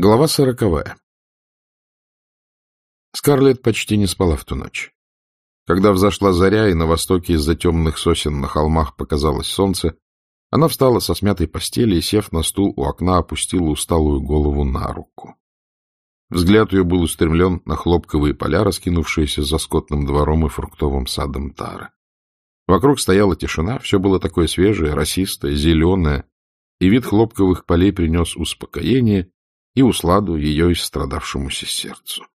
Глава сороковая. Скарлетт почти не спала в ту ночь. Когда взошла заря, и на востоке из-за темных сосен на холмах показалось солнце, она встала со смятой постели и, сев на стул у окна, опустила усталую голову на руку. Взгляд ее был устремлен на хлопковые поля, раскинувшиеся за скотным двором и фруктовым садом Тары. Вокруг стояла тишина, все было такое свежее, росистое, зеленое, и вид хлопковых полей принес успокоение и усладу ее истрадавшемуся сердцу.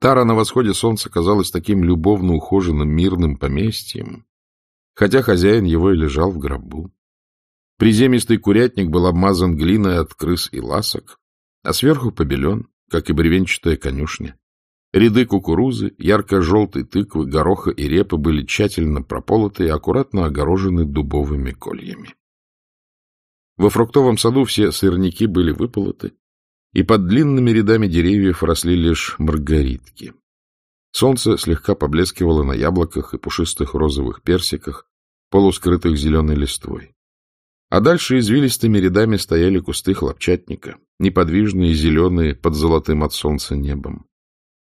Тара на восходе солнца казалась таким любовно ухоженным мирным поместьем, хотя хозяин его и лежал в гробу. Приземистый курятник был обмазан глиной от крыс и ласок, а сверху побелен, как и бревенчатая конюшня. Ряды кукурузы, ярко-желтой тыквы, гороха и репы были тщательно прополоты и аккуратно огорожены дубовыми кольями. Во фруктовом саду все сырники были выполоты, и под длинными рядами деревьев росли лишь маргаритки. Солнце слегка поблескивало на яблоках и пушистых розовых персиках, полускрытых зеленой листвой. А дальше извилистыми рядами стояли кусты хлопчатника, неподвижные зеленые под золотым от солнца небом.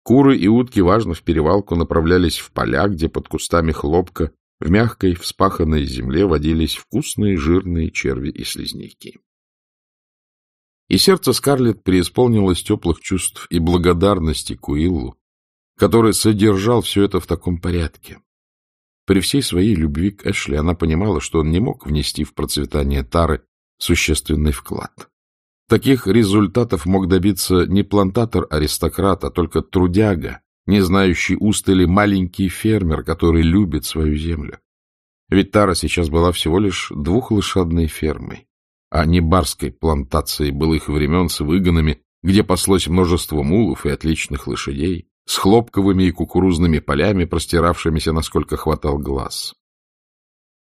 Куры и утки важно в перевалку направлялись в поля, где под кустами хлопка в мягкой, вспаханной земле водились вкусные жирные черви и слизняки. И сердце Скарлетт преисполнилось теплых чувств и благодарности Куиллу, который содержал все это в таком порядке. При всей своей любви к Эшли она понимала, что он не мог внести в процветание Тары существенный вклад. Таких результатов мог добиться не плантатор-аристократ, а только трудяга, не знающий устали маленький фермер, который любит свою землю. Ведь Тара сейчас была всего лишь двухлошадной фермой, а не барской плантацией былых времен с выгонами, где паслось множество мулов и отличных лошадей, с хлопковыми и кукурузными полями, простиравшимися, насколько хватал глаз.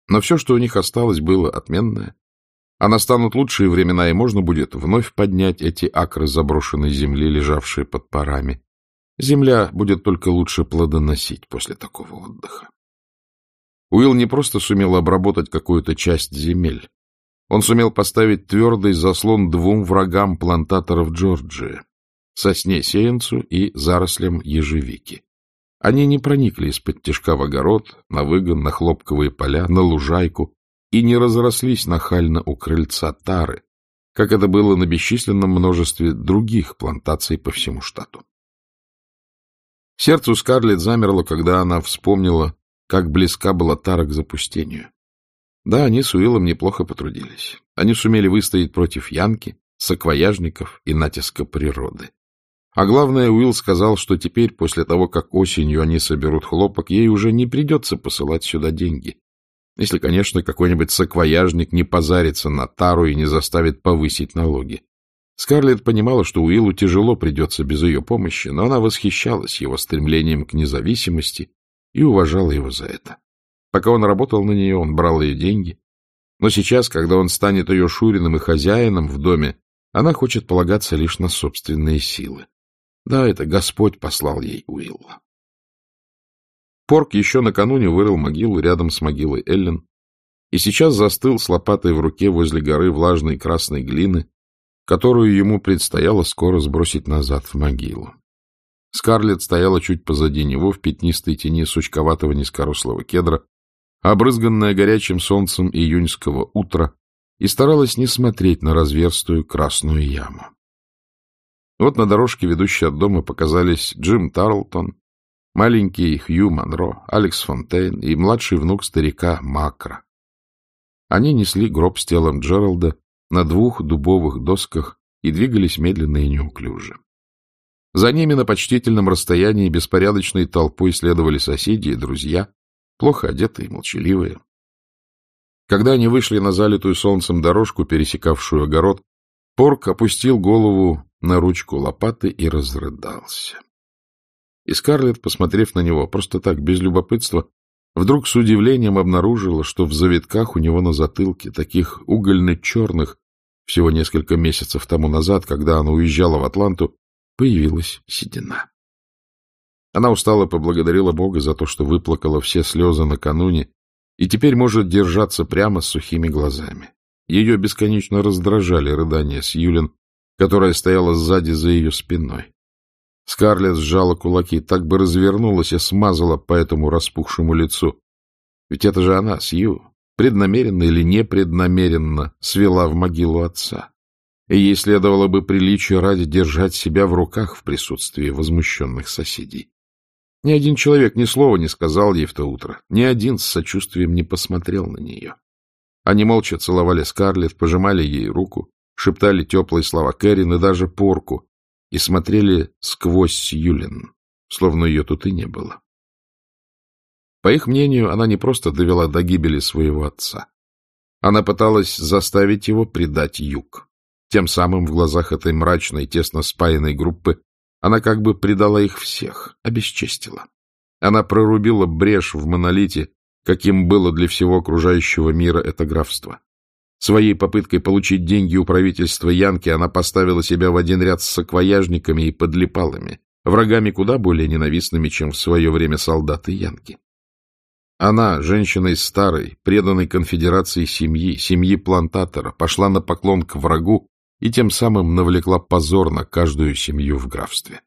Но все, что у них осталось, было отменное, а настанут лучшие времена, и можно будет вновь поднять эти акры заброшенной земли, лежавшие под парами, Земля будет только лучше плодоносить после такого отдыха. Уилл не просто сумел обработать какую-то часть земель. Он сумел поставить твердый заслон двум врагам плантаторов Джорджии — сосне-сеянцу и зарослям ежевики. Они не проникли из-под тяжка в огород, на выгон, на хлопковые поля, на лужайку и не разрослись нахально у крыльца тары, как это было на бесчисленном множестве других плантаций по всему штату. Сердце у Скарлетт замерло, когда она вспомнила, как близка была Тара к запустению. Да, они с Уиллом неплохо потрудились. Они сумели выстоять против Янки, саквояжников и натиска природы. А главное, Уилл сказал, что теперь, после того, как осенью они соберут хлопок, ей уже не придется посылать сюда деньги. Если, конечно, какой-нибудь саквояжник не позарится на тару и не заставит повысить налоги. Скарлетт понимала, что Уиллу тяжело придется без ее помощи, но она восхищалась его стремлением к независимости и уважала его за это. Пока он работал на нее, он брал ее деньги. Но сейчас, когда он станет ее шуриным и хозяином в доме, она хочет полагаться лишь на собственные силы. Да, это Господь послал ей Уилла. Порк еще накануне вырыл могилу рядом с могилой Эллен и сейчас застыл с лопатой в руке возле горы влажной красной глины, которую ему предстояло скоро сбросить назад в могилу. Скарлетт стояла чуть позади него в пятнистой тени сучковатого низкорослого кедра, обрызганная горячим солнцем июньского утра, и старалась не смотреть на разверстую красную яму. Вот на дорожке, ведущей от дома, показались Джим Тарлтон, маленький Хью Монро, Алекс Фонтейн и младший внук старика Макра. Они несли гроб с телом Джералда, на двух дубовых досках и двигались медленно и неуклюже. За ними на почтительном расстоянии беспорядочной толпой следовали соседи и друзья, плохо одетые и молчаливые. Когда они вышли на залитую солнцем дорожку, пересекавшую огород, Порк опустил голову на ручку лопаты и разрыдался. И Скарлетт, посмотрев на него, просто так, без любопытства, вдруг с удивлением обнаружила, что в завитках у него на затылке, таких угольно-черных, всего несколько месяцев тому назад, когда она уезжала в Атланту, появилась седина. Она устало поблагодарила Бога за то, что выплакала все слезы накануне, и теперь может держаться прямо с сухими глазами. Ее бесконечно раздражали рыдания Сьюлин, которая стояла сзади за ее спиной. Скарлетт сжала кулаки, так бы развернулась и смазала по этому распухшему лицу. Ведь это же она, Сью, преднамеренно или непреднамеренно свела в могилу отца. И ей следовало бы приличию ради держать себя в руках в присутствии возмущенных соседей. Ни один человек ни слова не сказал ей в то утро, ни один с сочувствием не посмотрел на нее. Они молча целовали Скарлетт, пожимали ей руку, шептали теплые слова Кэрин и даже порку, и смотрели сквозь Сьюлин, словно ее тут и не было. По их мнению, она не просто довела до гибели своего отца. Она пыталась заставить его предать юг. Тем самым в глазах этой мрачной, тесно спаянной группы она как бы предала их всех, обесчестила. Она прорубила брешь в монолите, каким было для всего окружающего мира это графство. Своей попыткой получить деньги у правительства Янки она поставила себя в один ряд с саквояжниками и подлипалами, врагами куда более ненавистными, чем в свое время солдаты Янки. Она, женщина из старой, преданной конфедерации семьи, семьи плантатора, пошла на поклон к врагу и тем самым навлекла позор на каждую семью в графстве.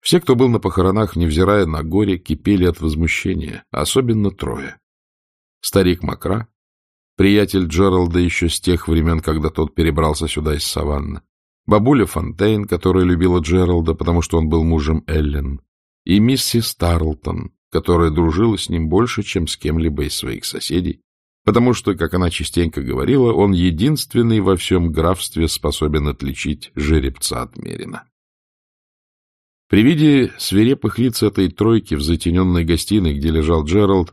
Все, кто был на похоронах, невзирая на горе, кипели от возмущения, особенно трое. Старик Макра, приятель Джералда еще с тех времен, когда тот перебрался сюда из саванны, бабуля Фонтейн, которая любила Джералда, потому что он был мужем Эллен, и миссис Тарлтон, которая дружила с ним больше, чем с кем-либо из своих соседей, потому что, как она частенько говорила, он единственный во всем графстве способен отличить жеребца от мерина. При виде свирепых лиц этой тройки в затененной гостиной, где лежал Джеральд,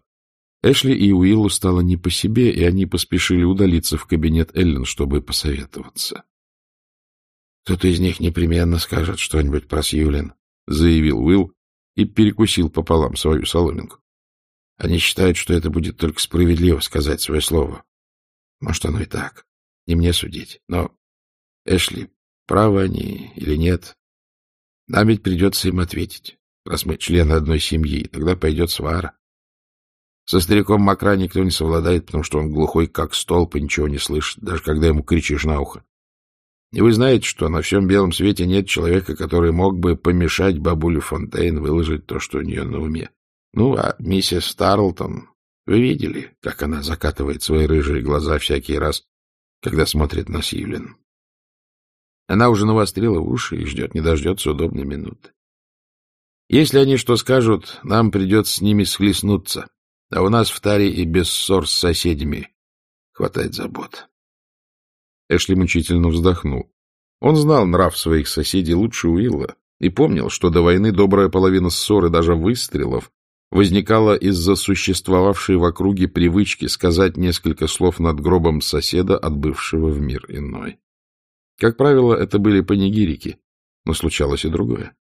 Эшли и Уиллу стало не по себе, и они поспешили удалиться в кабинет Эллен, чтобы посоветоваться. — Кто-то из них непременно скажет что-нибудь про Сьюлин, — заявил Уилл и перекусил пополам свою соломинку. Они считают, что это будет только справедливо сказать свое слово. Может, оно и так. Не мне судить. Но, Эшли, правы они или нет, нам ведь придется им ответить, раз мы члены одной семьи, тогда пойдет свара. Со стариком Макра никто не совладает, потому что он глухой, как столб, и ничего не слышит, даже когда ему кричишь на ухо. И вы знаете, что на всем белом свете нет человека, который мог бы помешать бабуле Фонтейн выложить то, что у нее на уме. Ну, а миссис Старлтон, вы видели, как она закатывает свои рыжие глаза всякий раз, когда смотрит на Сивлин? Она уже навострила уши и ждет, не дождется удобной минуты. Если они что скажут, нам придется с ними схлестнуться, а у нас в таре и без ссор с соседями хватает забот. Эшли мучительно вздохнул. Он знал нрав своих соседей лучше Уилла и помнил, что до войны добрая половина ссоры даже выстрелов возникала из-за существовавшей в округе привычки сказать несколько слов над гробом соседа, отбывшего в мир иной. Как правило, это были панигирики, но случалось и другое.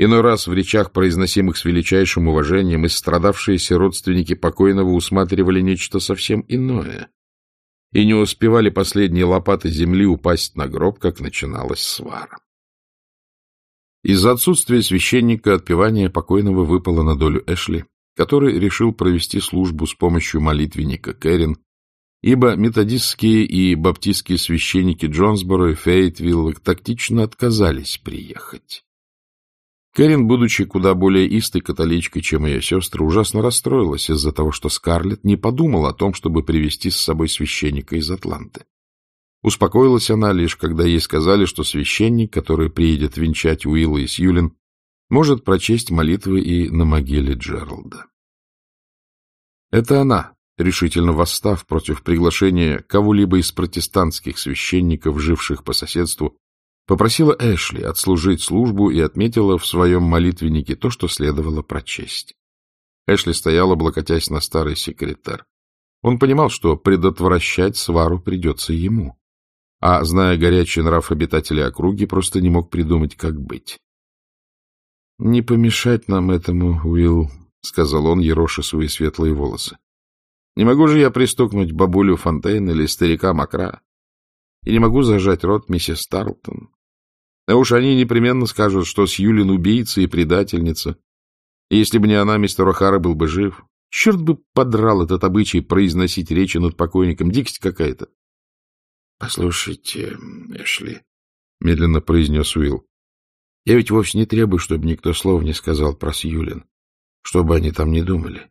Иной раз в речах, произносимых с величайшим уважением, истрадавшиеся родственники покойного усматривали нечто совсем иное и не успевали последние лопаты земли упасть на гроб, как начиналась свара. Из-за отсутствия священника отпевание покойного выпало на долю Эшли, который решил провести службу с помощью молитвенника Кэрин, ибо методистские и баптистские священники Джонсборо и Фейтвилла тактично отказались приехать. Кэрин, будучи куда более истой католичкой, чем ее сестры, ужасно расстроилась из-за того, что Скарлетт не подумала о том, чтобы привести с собой священника из Атланты. Успокоилась она лишь, когда ей сказали, что священник, который приедет венчать Уилла и Сьюлин, может прочесть молитвы и на могиле Джералда. Это она, решительно восстав против приглашения кого-либо из протестантских священников, живших по соседству, попросила Эшли отслужить службу и отметила в своем молитвеннике то, что следовало прочесть. Эшли стояла, облокотясь на старый секретарь. Он понимал, что предотвращать свару придется ему а, зная горячий нрав обитателей округи, просто не мог придумать, как быть. — Не помешать нам этому, Уилл, — сказал он, ероши свои светлые волосы. — Не могу же я пристукнуть бабулю Фонтейн или старика Макра. И не могу зажать рот миссис Тарлтон. А уж они непременно скажут, что Сьюлин убийца и предательница. И если бы не она, мистер О'Хара был бы жив. Черт бы подрал этот обычай произносить речи над покойником. Дикость какая-то. — Послушайте, Эшли, — медленно произнес Уилл. — Я ведь вовсе не требую, чтобы никто слова не сказал про Сьюлин, чтобы они там не думали.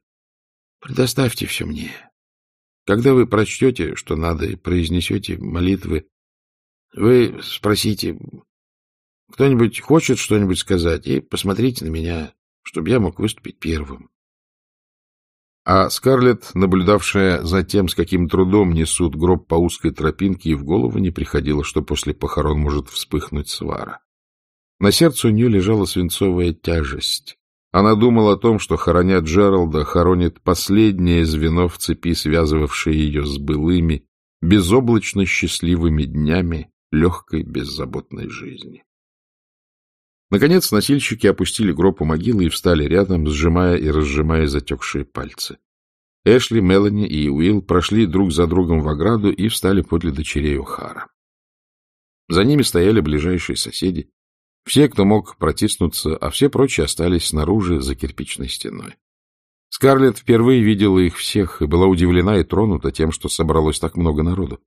Предоставьте все мне. Когда вы прочтете, что надо, и произнесете молитвы, вы спросите, кто-нибудь хочет что-нибудь сказать, и посмотрите на меня, чтобы я мог выступить первым. А Скарлетт, наблюдавшая за тем, с каким трудом несут гроб по узкой тропинке, и в голову не приходило, что после похорон может вспыхнуть свара. На сердце у нее лежала свинцовая тяжесть. Она думала о том, что, хороня Джералда, хоронит последнее звено в цепи, связывавшее ее с былыми, безоблачно счастливыми днями легкой беззаботной жизни. Наконец носильщики опустили гроб у могилы и встали рядом, сжимая и разжимая затекшие пальцы. Эшли, Мелани и Уилл прошли друг за другом в ограду и встали подле дочерей Ухара. За ними стояли ближайшие соседи, все, кто мог протиснуться, а все прочие остались снаружи за кирпичной стеной. Скарлетт впервые видела их всех и была удивлена и тронута тем, что собралось так много народу.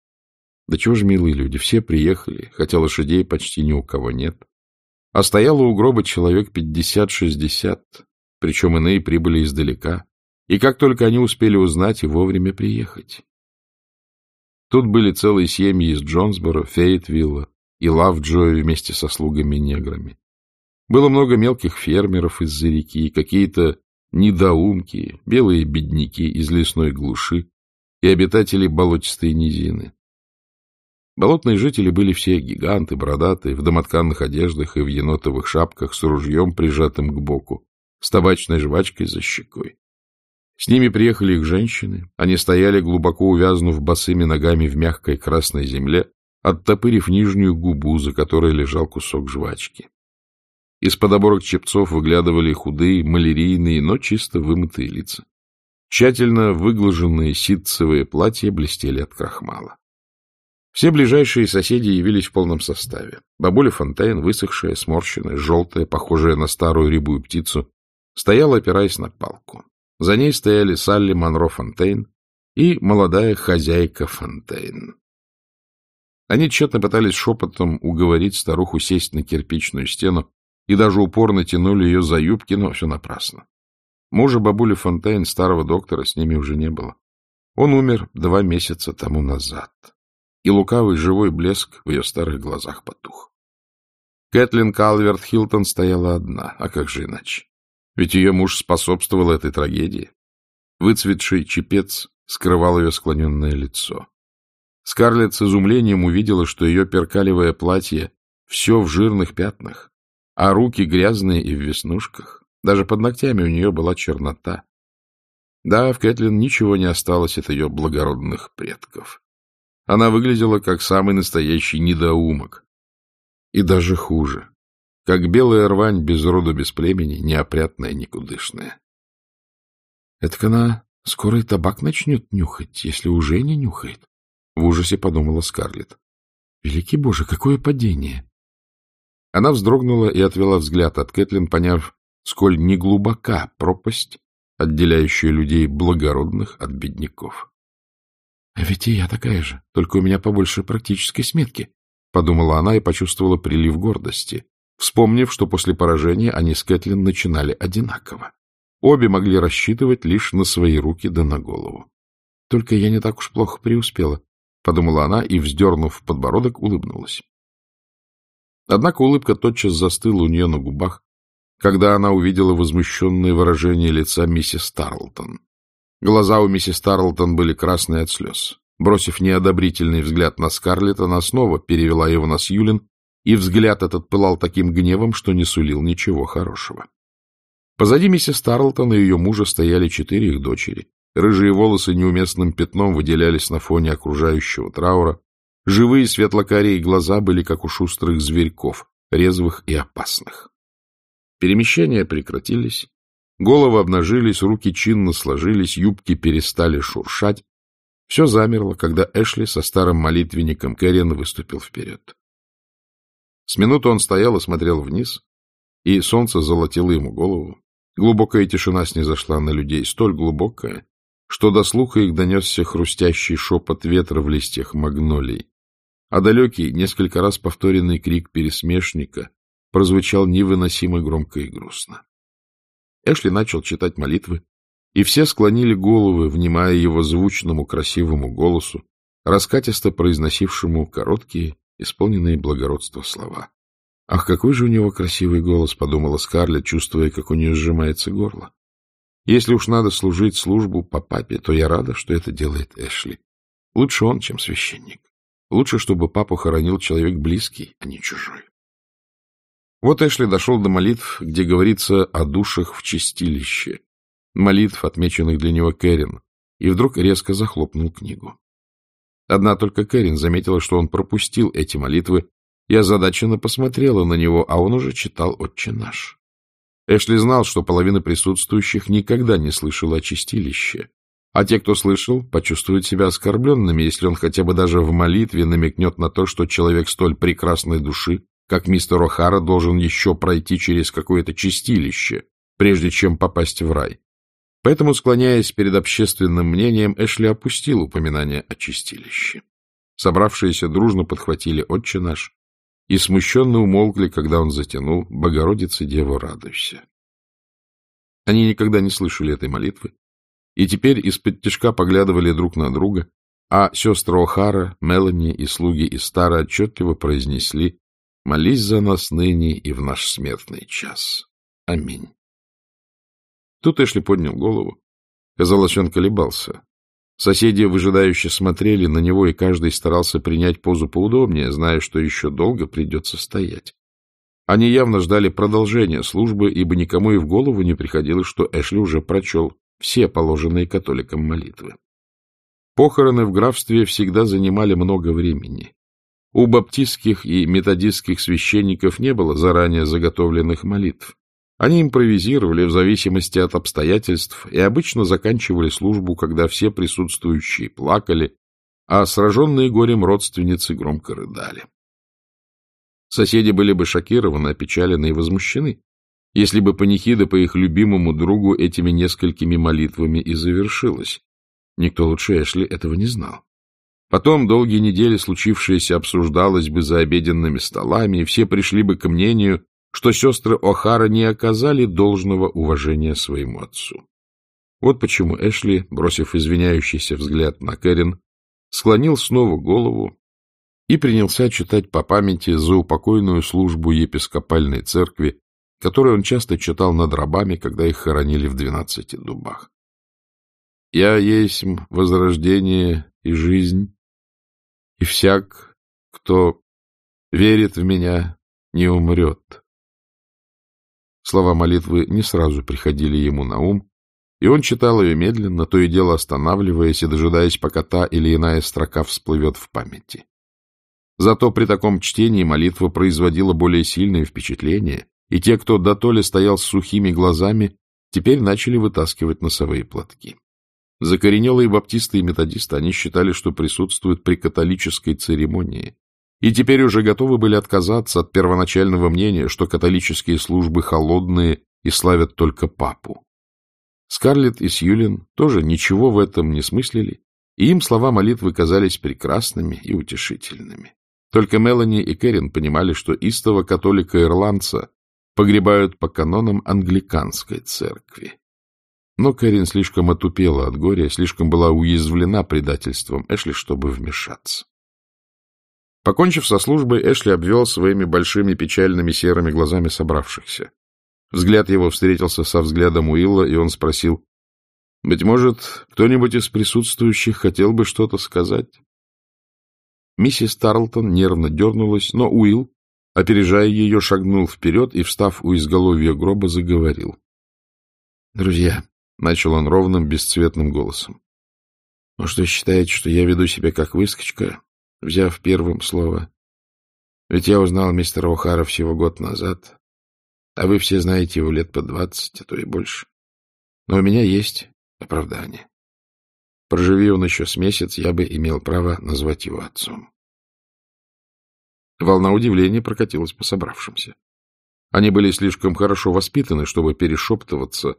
Да чего ж, милые люди, все приехали, хотя лошадей почти ни у кого нет. А стояло у гроба человек пятьдесят-шестьдесят, причем иные прибыли издалека, и как только они успели узнать и вовремя приехать. Тут были целые семьи из Джонсборо, Фейтвилла и Лавджоя вместе со слугами-неграми. Было много мелких фермеров из-за реки, какие-то недоумки, белые бедняки из лесной глуши и обитатели болотистой низины. Болотные жители были все гиганты, бородатые, в домотканных одеждах и в енотовых шапках с ружьем, прижатым к боку, с табачной жвачкой за щекой. С ними приехали их женщины. Они стояли, глубоко увязнув босыми ногами в мягкой красной земле, оттопырив нижнюю губу, за которой лежал кусок жвачки. Из-под оборок чепцов выглядывали худые, малярийные, но чисто вымытые лица. Тщательно выглаженные ситцевые платья блестели от крахмала. Все ближайшие соседи явились в полном составе. Бабуля Фонтейн, высохшая, сморщенная, желтая, похожая на старую рябую птицу, стояла, опираясь на палку. За ней стояли Салли Монро Фонтейн и молодая хозяйка Фонтейн. Они тщетно пытались шепотом уговорить старуху сесть на кирпичную стену и даже упорно тянули ее за юбки, но все напрасно. Мужа бабули Фонтейн, старого доктора, с ними уже не было. Он умер два месяца тому назад и лукавый живой блеск в ее старых глазах потух. Кэтлин Калверт Хилтон стояла одна, а как же иначе? Ведь ее муж способствовал этой трагедии. Выцветший чепец скрывал ее склоненное лицо. Скарлетт с изумлением увидела, что ее перкалевое платье все в жирных пятнах, а руки грязные и в веснушках. Даже под ногтями у нее была чернота. Да, в Кэтлин ничего не осталось от ее благородных предков. Она выглядела как самый настоящий недоумок. И даже хуже. Как белая рвань без рода, без племени, неопрятная, никудышная. Это она скоро и табак начнет нюхать, если уже не нюхает. В ужасе подумала Скарлетт. Великий Боже, какое падение! Она вздрогнула и отвела взгляд от Кэтлин, поняв, сколь неглубока пропасть, отделяющая людей благородных от бедняков. — А ведь и я такая же, только у меня побольше практической сметки, — подумала она и почувствовала прилив гордости, вспомнив, что после поражения они с Кэтлин начинали одинаково. Обе могли рассчитывать лишь на свои руки да на голову. Только я не так уж плохо преуспела, — подумала она и, вздернув подбородок, улыбнулась. Однако улыбка тотчас застыла у нее на губах, когда она увидела возмущенное выражение лица миссис Тарлтон. Глаза у миссис Тарлтон были красные от слез. Бросив неодобрительный взгляд на Скарлетт, она снова перевела его на Сьюлин, и взгляд этот пылал таким гневом, что не сулил ничего хорошего. Позади миссис Тарлтон и ее мужа стояли четыре их дочери. Рыжие волосы неуместным пятном выделялись на фоне окружающего траура. Живые светлокарие глаза были, как у шустрых зверьков, резвых и опасных. Перемещения прекратились, Головы обнажились, руки чинно сложились, юбки перестали шуршать. Все замерло, когда Эшли со старым молитвенником Кэрриен выступил вперед. С минуту он стоял и смотрел вниз, и солнце золотило ему голову. Глубокая тишина снизошла на людей, столь глубокая, что до слуха их донесся хрустящий шепот ветра в листьях магнолий. а далекий, несколько раз повторенный крик пересмешника прозвучал невыносимо громко и грустно. Эшли начал читать молитвы, и все склонили головы, внимая его звучному красивому голосу, раскатисто произносившему короткие, исполненные благородства слова. «Ах, какой же у него красивый голос!» — подумала Скарлетт, чувствуя, как у нее сжимается горло. «Если уж надо служить службу по папе, то я рада, что это делает Эшли. Лучше он, чем священник. Лучше, чтобы папу хоронил человек близкий, а не чужой». Вот Эшли дошел до молитв, где говорится о душах в чистилище, молитв, отмеченных для него Кэрин, и вдруг резко захлопнул книгу. Одна только Кэрин заметила, что он пропустил эти молитвы, и озадаченно посмотрела на него, а он уже читал «Отче наш». Эшли знал, что половина присутствующих никогда не слышала о чистилище, а те, кто слышал, почувствуют себя оскорбленными, если он хотя бы даже в молитве намекнет на то, что человек столь прекрасной души, как мистер О'Хара, должен еще пройти через какое-то чистилище, прежде чем попасть в рай. Поэтому, склоняясь перед общественным мнением, Эшли опустил упоминание о чистилище. Собравшиеся дружно подхватили «Отче наш» и смущенно умолкли, когда он затянул «Богородица, Дева, радуйся». Они никогда не слышали этой молитвы, и теперь из-под тяжка поглядывали друг на друга, а сестры О'Хара, Мелани и слуги Истара отчетливо произнесли «Молись за нас ныне и в наш смертный час. Аминь». Тут Эшли поднял голову. Казалось, он колебался. Соседи выжидающе смотрели на него, и каждый старался принять позу поудобнее, зная, что еще долго придется стоять. Они явно ждали продолжения службы, ибо никому и в голову не приходило, что Эшли уже прочел все положенные католикам молитвы. Похороны в графстве всегда занимали много времени. У баптистских и методистских священников не было заранее заготовленных молитв. Они импровизировали в зависимости от обстоятельств и обычно заканчивали службу, когда все присутствующие плакали, а сраженные горем родственницы громко рыдали. Соседи были бы шокированы, опечалены и возмущены, если бы панихида по их любимому другу этими несколькими молитвами и завершилась. Никто лучше Эшли этого не знал. Потом долгие недели случившееся обсуждалось бы за обеденными столами, и все пришли бы к мнению, что сестры О'Хара не оказали должного уважения своему отцу. Вот почему Эшли, бросив извиняющийся взгляд на Кэрин, склонил снова голову и принялся читать по памяти за упокойную службу епископальной церкви, которую он часто читал над рабами, когда их хоронили в двенадцати дубах. «Я есть возрождение и жизнь, и всяк, кто верит в меня, не умрет. Слова молитвы не сразу приходили ему на ум, и он читал ее медленно, то и дело останавливаясь и дожидаясь, пока та или иная строка всплывет в памяти. Зато при таком чтении молитва производила более сильное впечатление, и те, кто дотоле стоял с сухими глазами, теперь начали вытаскивать носовые платки. Закоренелые баптисты и методисты, они считали, что присутствуют при католической церемонии, и теперь уже готовы были отказаться от первоначального мнения, что католические службы холодные и славят только папу. Скарлетт и Сьюлин тоже ничего в этом не смыслили, и им слова молитвы казались прекрасными и утешительными. Только Мелани и Кэрин понимали, что истого католика-ирландца погребают по канонам англиканской церкви. Но Кэрин слишком отупела от горя, слишком была уязвлена предательством Эшли, чтобы вмешаться. Покончив со службой, Эшли обвел своими большими печальными серыми глазами собравшихся. Взгляд его встретился со взглядом Уилла, и он спросил, «Быть может, кто-нибудь из присутствующих хотел бы что-то сказать?» Миссис Тарлтон нервно дернулась, но Уилл, опережая ее, шагнул вперед и, встав у изголовья гроба, заговорил. «Друзья», — начал он ровным, бесцветным голосом, — «может, вы считаете, что я веду себя как выскочка, взяв первым слово. Ведь я узнал мистера О'Хара всего год назад, а вы все знаете его лет по двадцать, а то и больше. Но у меня есть оправдание. Проживи он еще с месяц, я бы имел право назвать его отцом. Волна удивления прокатилась по собравшимся. Они были слишком хорошо воспитаны, чтобы перешептываться,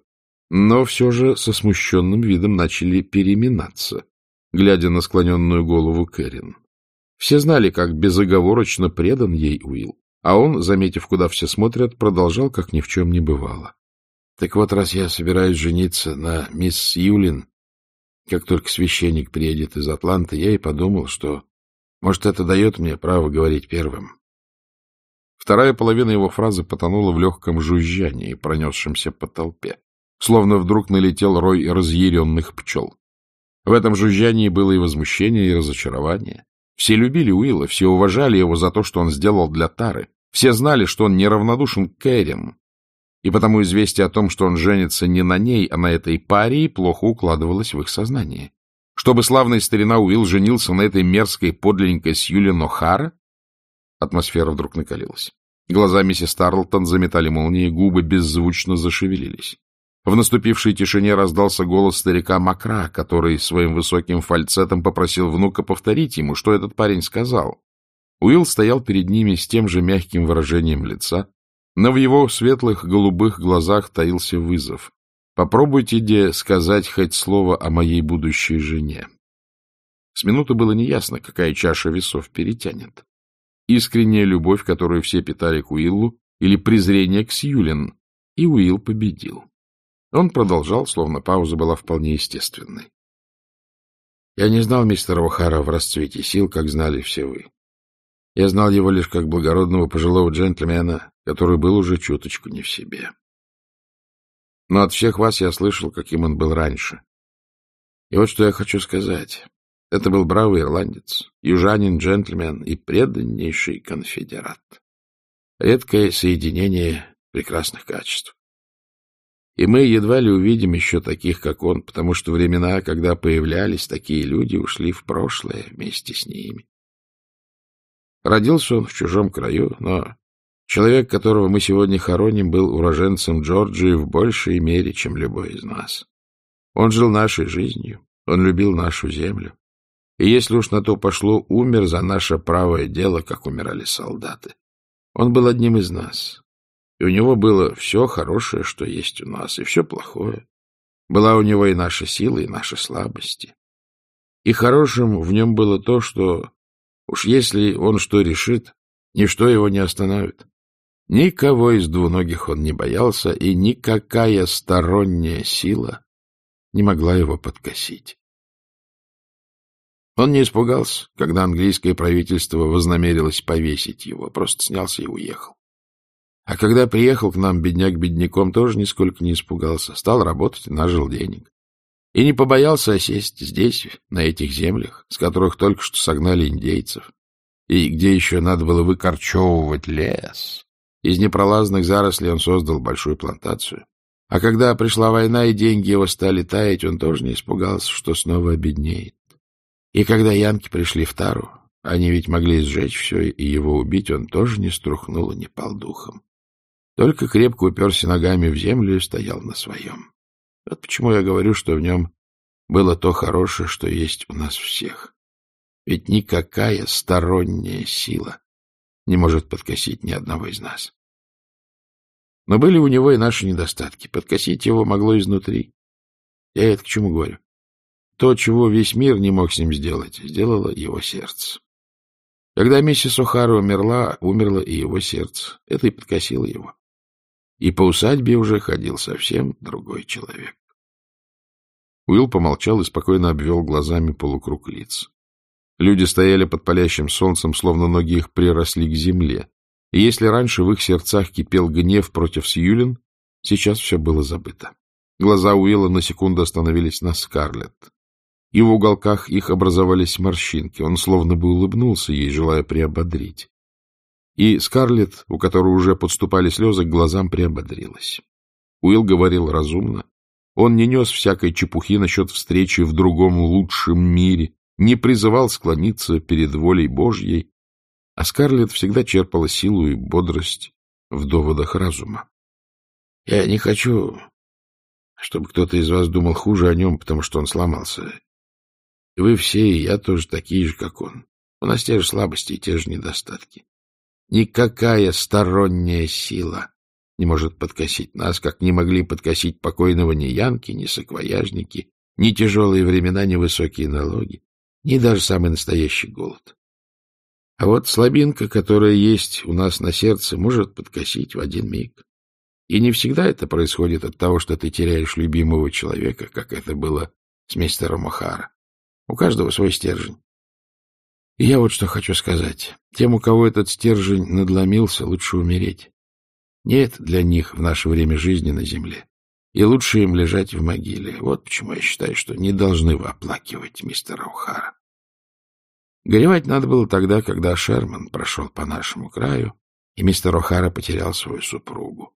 но все же со смущенным видом начали переминаться, глядя на склоненную голову Кэрин. Все знали, как безоговорочно предан ей Уилл, а он, заметив, куда все смотрят, продолжал, как ни в чем не бывало. — Так вот, раз я собираюсь жениться на мисс Юлин, как только священник приедет из Атланты, я и подумал, что, может, это дает мне право говорить первым. Вторая половина его фразы потонула в легком жужжании, пронесшемся по толпе, словно вдруг налетел рой разъяренных пчел. В этом жужжании было и возмущение, и разочарование. Все любили Уилла, все уважали его за то, что он сделал для Тары. Все знали, что он неравнодушен к Кэрин. И потому известие о том, что он женится не на ней, а на этой паре, плохо укладывалось в их сознание. Чтобы славный старина Уилл женился на этой мерзкой подлинной Сьюли Нохара? Атмосфера вдруг накалилась. Глаза миссис Тарлтон заметали молнии, губы беззвучно зашевелились. В наступившей тишине раздался голос старика Макра, который своим высоким фальцетом попросил внука повторить ему, что этот парень сказал. Уилл стоял перед ними с тем же мягким выражением лица, но в его светлых голубых глазах таился вызов. «Попробуйте, де, сказать хоть слово о моей будущей жене». С минуты было неясно, какая чаша весов перетянет. Искренняя любовь, которую все питали к Уиллу, или презрение к Сьюлин, и Уилл победил. Он продолжал, словно пауза была вполне естественной. Я не знал мистера О'Хара в расцвете сил, как знали все вы. Я знал его лишь как благородного пожилого джентльмена, который был уже чуточку не в себе. Но от всех вас я слышал, каким он был раньше. И вот что я хочу сказать. Это был бравый ирландец, южанин, джентльмен и преданнейший конфедерат. Редкое соединение прекрасных качеств. И мы едва ли увидим еще таких, как он, потому что времена, когда появлялись такие люди, ушли в прошлое вместе с ними. Родился он в чужом краю, но человек, которого мы сегодня хороним, был уроженцем Джорджии в большей мере, чем любой из нас. Он жил нашей жизнью, он любил нашу землю. И если уж на то пошло, умер за наше правое дело, как умирали солдаты. Он был одним из нас, и у него было все хорошее, что есть у нас, и все плохое. Была у него и наша сила, и наши слабости. И хорошим в нем было то, что уж если он что решит, ничто его не остановит. Никого из двуногих он не боялся, и никакая сторонняя сила не могла его подкосить. Он не испугался, когда английское правительство вознамерилось повесить его, просто снялся и уехал. А когда приехал к нам бедняк бедняком, тоже нисколько не испугался. Стал работать нажил денег. И не побоялся осесть здесь, на этих землях, с которых только что согнали индейцев, и где еще надо было выкорчевывать лес. Из непролазных зарослей он создал большую плантацию. А когда пришла война и деньги его стали таять, он тоже не испугался, что снова обеднеет. И когда янки пришли в Тару, они ведь могли сжечь все и его убить, он тоже не струхнул и не пал духом. Только крепко уперся ногами в землю и стоял на своем. Вот почему я говорю, что в нем было то хорошее, что есть у нас всех. Ведь никакая сторонняя сила не может подкосить ни одного из нас. Но были у него и наши недостатки. Подкосить его могло изнутри. Я это к чему говорю? То, чего весь мир не мог с ним сделать, сделало его сердце. Когда миссис О'Хара умерла, умерло и его сердце. Это и подкосило его и по усадьбе уже ходил совсем другой человек. Уилл помолчал и спокойно обвел глазами полукруг лиц. Люди стояли под палящим солнцем, словно ноги их приросли к земле. И если раньше в их сердцах кипел гнев против Сьюлин, сейчас все было забыто. Глаза Уилла на секунду остановились на Скарлетт. И в уголках их образовались морщинки. Он словно бы улыбнулся ей, желая приободрить. И Скарлетт, у которой уже подступали слезы, к глазам приободрилась. Уилл говорил разумно. Он не нес всякой чепухи насчет встречи в другом лучшем мире, не призывал склониться перед волей Божьей, а Скарлетт всегда черпала силу и бодрость в доводах разума. — Я не хочу, чтобы кто-то из вас думал хуже о нем, потому что он сломался. Вы все, и я тоже такие же, как он. У нас те же слабости и те же недостатки. Никакая сторонняя сила не может подкосить нас, как не могли подкосить покойного ни янки, ни саквояжники, ни тяжелые времена, ни высокие налоги, ни даже самый настоящий голод. А вот слабинка, которая есть у нас на сердце, может подкосить в один миг. И не всегда это происходит от того, что ты теряешь любимого человека, как это было с мистером Охара. У каждого свой стержень. Я вот что хочу сказать. Тем, у кого этот стержень надломился, лучше умереть. Нет для них в наше время жизни на земле. И лучше им лежать в могиле. Вот почему я считаю, что не должны вы оплакивать мистера Ухара. Горевать надо было тогда, когда Шерман прошел по нашему краю, и мистер О'Хара потерял свою супругу.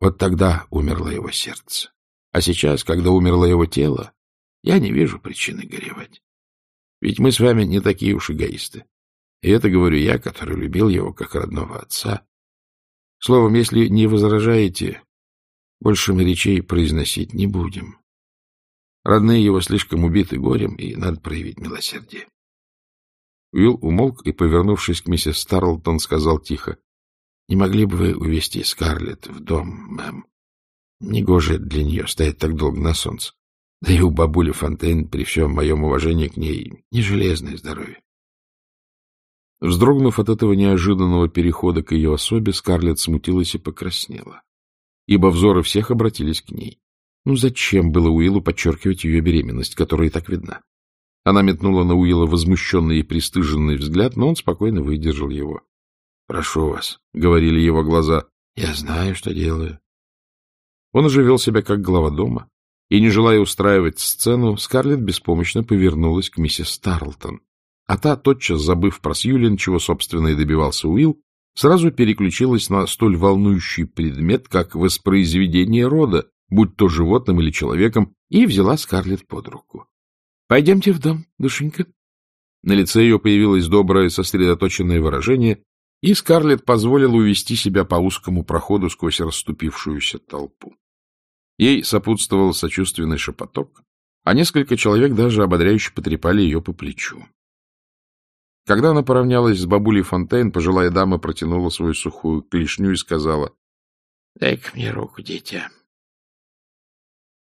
Вот тогда умерло его сердце. А сейчас, когда умерло его тело, я не вижу причины горевать. Ведь мы с вами не такие уж эгоисты. И это говорю я, который любил его как родного отца. Словом, если не возражаете, больше мы речей произносить не будем. Родные его слишком убиты горем, и надо проявить милосердие. Уилл умолк и, повернувшись к миссис Старлтон, сказал тихо. — Не могли бы вы увезти Скарлетт в дом, мэм? Негоже для нее стоять так долго на солнце. Да и у бабули Фонтейн, при всем моем уважении к ней, не железное здоровье. Вздрогнув от этого неожиданного перехода к ее особе, Скарлетт смутилась и покраснела, ибо взоры всех обратились к ней. Ну зачем было Уиллу подчеркивать ее беременность, которая и так видна? Она метнула на Уилла возмущенный и пристыженный взгляд, но он спокойно выдержал его. — Прошу вас, — говорили его глаза, — я знаю, что делаю. Он уже вел себя как глава дома, и, не желая устраивать сцену, Скарлетт беспомощно повернулась к миссис Старлтон. А та, тотчас забыв про Сьюлин, чего, собственно, и добивался Уилл, сразу переключилась на столь волнующий предмет, как воспроизведение рода, будь то животным или человеком, и взяла Скарлетт под руку. — Пойдемте в дом, душенька. На лице ее появилось доброе сосредоточенное выражение, и Скарлетт позволила увести себя по узкому проходу сквозь расступившуюся толпу. Ей сопутствовал сочувственный шепоток, а несколько человек даже ободряюще потрепали ее по плечу. Когда она поравнялась с бабулей Фонтейн, пожилая дама протянула свою сухую клешню и сказала, — Дай-ка мне руку, дитя.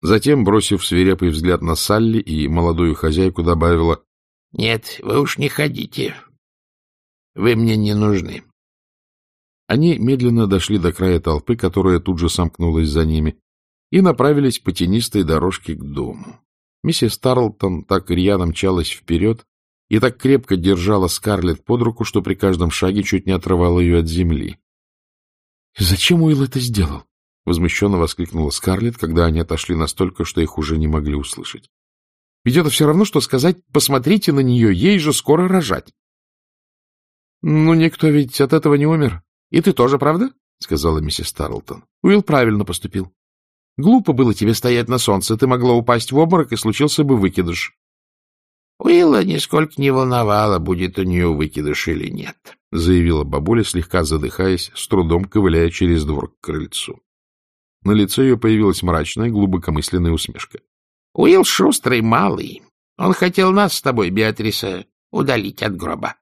Затем, бросив свирепый взгляд на Салли и молодую хозяйку, добавила, — Нет, вы уж не ходите. Вы мне не нужны. Они медленно дошли до края толпы, которая тут же сомкнулась за ними, и направились по тенистой дорожке к дому. Миссис Тарлтон так рьяно мчалась вперед и так крепко держала Скарлетт под руку, что при каждом шаге чуть не отрывала ее от земли. — Зачем Уилл это сделал? — возмущенно воскликнула Скарлетт, когда они отошли настолько, что их уже не могли услышать. — Ведь это все равно, что сказать «посмотрите на нее, ей же скоро рожать». — Ну, никто ведь от этого не умер. И ты тоже, правда? — сказала миссис Тарлтон. — Уилл правильно поступил. Глупо было тебе стоять на солнце, ты могла упасть в обморок, и случился бы выкидыш. Уилла нисколько не волновало, будет у нее выкидыш или нет, — заявила бабуля, слегка задыхаясь, с трудом ковыляя через двор к крыльцу. На лице ее появилась мрачная, глубокомысленная усмешка. — Уилл шустрый малый. Он хотел нас с тобой, Беатриса, удалить от гроба.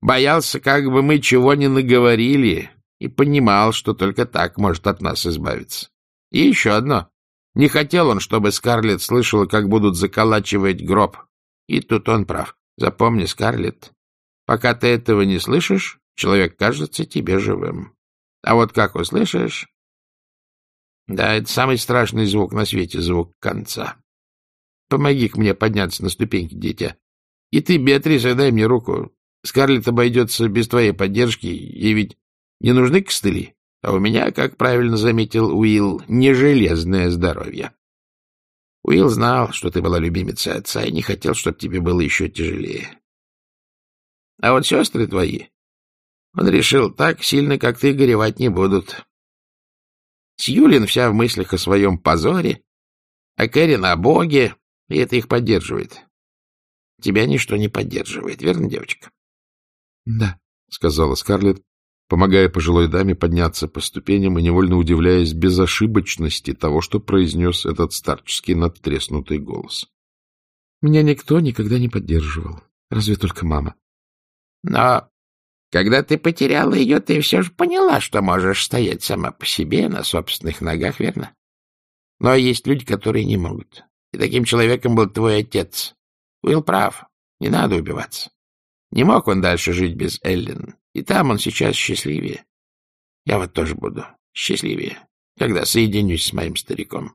Боялся, как бы мы чего не наговорили, и понимал, что только так может от нас избавиться. И еще одно. Не хотел он, чтобы Скарлетт слышала, как будут заколачивать гроб. И тут он прав. Запомни, Скарлетт, пока ты этого не слышишь, человек кажется тебе живым. А вот как услышишь, да, это самый страшный звук на свете, звук конца. Помоги-ка мне подняться на ступеньки, дитя. И ты, Беатриса, дай мне руку. Скарлетт обойдется без твоей поддержки, ей ведь не нужны костыли. А у меня, как правильно заметил Уилл, не железное здоровье. Уилл знал, что ты была любимицей отца, и не хотел, чтобы тебе было еще тяжелее. А вот сестры твои, он решил, так сильно, как ты, горевать не будут. Сьюлин вся в мыслях о своем позоре, а Кэрин о Боге, и это их поддерживает. Тебя ничто не поддерживает, верно, девочка? — Да, — сказала Скарлетт, помогая пожилой даме подняться по ступеням и невольно удивляясь безошибочности того, что произнес этот старческий надтреснутый голос. — Меня никто никогда не поддерживал, разве только мама. — Но когда ты потеряла ее, ты все же поняла, что можешь стоять сама по себе на собственных ногах, верно? Но есть люди, которые не могут. И таким человеком был твой отец. Уилл прав. Не надо убиваться. Не мог он дальше жить без Эллен, и там он сейчас счастливее. Я вот тоже буду счастливее, когда соединюсь с моим стариком.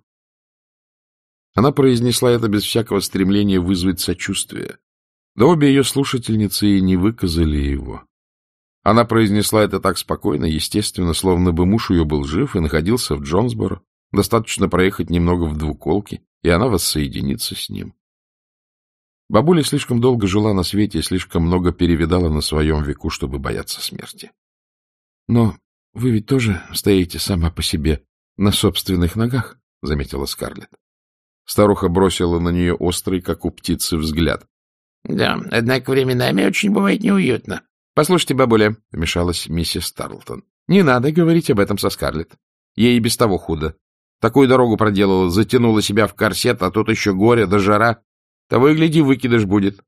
Она произнесла это без всякого стремления вызвать сочувствие. Да обе ее слушательницы и не выказали его. Она произнесла это так спокойно, естественно, словно бы муж ее был жив и находился в Джонсборо. Достаточно проехать немного в двуколке, и она воссоединится с ним. Бабуля слишком долго жила на свете и слишком много перевидала на своем веку, чтобы бояться смерти. — Но вы ведь тоже стоите сама по себе на собственных ногах, — заметила Скарлетт. Старуха бросила на нее острый, как у птицы, взгляд. — Да, однако временами очень бывает неуютно. — Послушайте, бабуля, — вмешалась миссис Тарлтон, — не надо говорить об этом со Скарлетт. Ей и без того худо. Такую дорогу проделала, затянула себя в корсет, а тут еще горе да жара. Того и гляди, выкидыш будет.